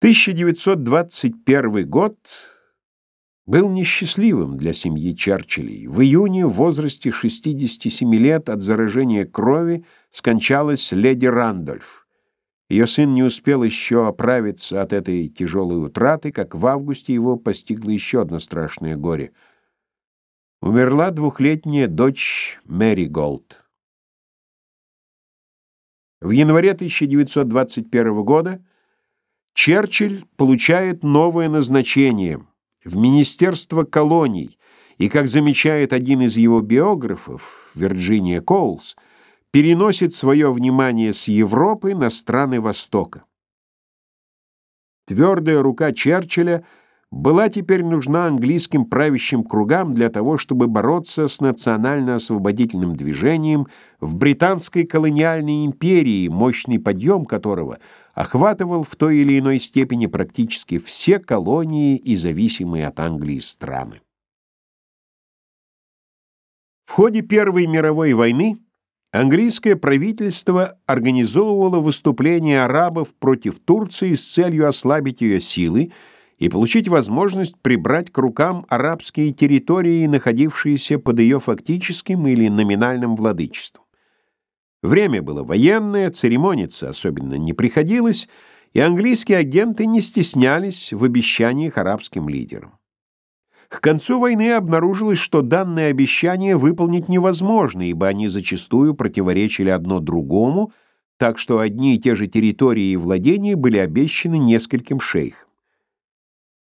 1921 год был несчастливым для семьи Черчиллей. В июне в возрасте 67 лет от заражения крови скончалась леди Рандольф. Ее сын не успел еще оправиться от этой тяжелой утраты, как в августе его постигло еще одно страшное горе. Умерла двухлетняя дочь Мэри Голд. В январе 1921 года Черчилль получает новое назначение в Министерство колоний, и, как замечает один из его биографов, Вирджиния Коулс, переносит свое внимание с Европы на страны Востока. Твердая рука Черчилля – была теперь нужна английским правящим кругам для того, чтобы бороться с национально-освободительным движением в британской колониальной империи, мощный подъем которого охватывал в той или иной степени практически все колонии и зависимые от Англии страны. В ходе Первой мировой войны английское правительство организовывало выступления арабов против Турции с целью ослабить ее силы, и получить возможность прибрать к рукам арабские территории, находившиеся под ее фактическим или номинальным владычеством. Время было военное, церемониться особенно не приходилось, и английские агенты не стеснялись в обещаниях арабским лидерам. К концу войны обнаружилось, что данное обещание выполнить невозможно, ибо они зачастую противоречили одно другому, так что одни и те же территории и владения были обещаны нескольким шейхам.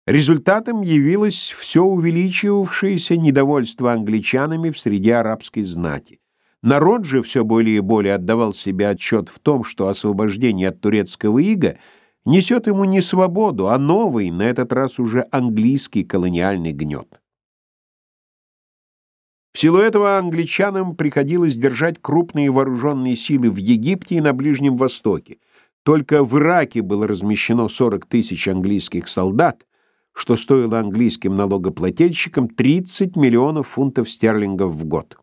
Результатом явилось все увеличивавшееся недовольство англичанами в среде арабской знати. Народ же все более и более отдавал себе отчет в том, что освобождение от турецкого ига несет ему не свободу, а новый, на этот раз уже английский колониальный гнет. В силу этого англичанам приходилось держать крупные вооруженные силы в Египте и на Ближнем Востоке. Только в Ираке было размещено 40 тысяч английских солдат, что стоило английским налогоплательщикам 30 миллионов фунтов стерлингов в год.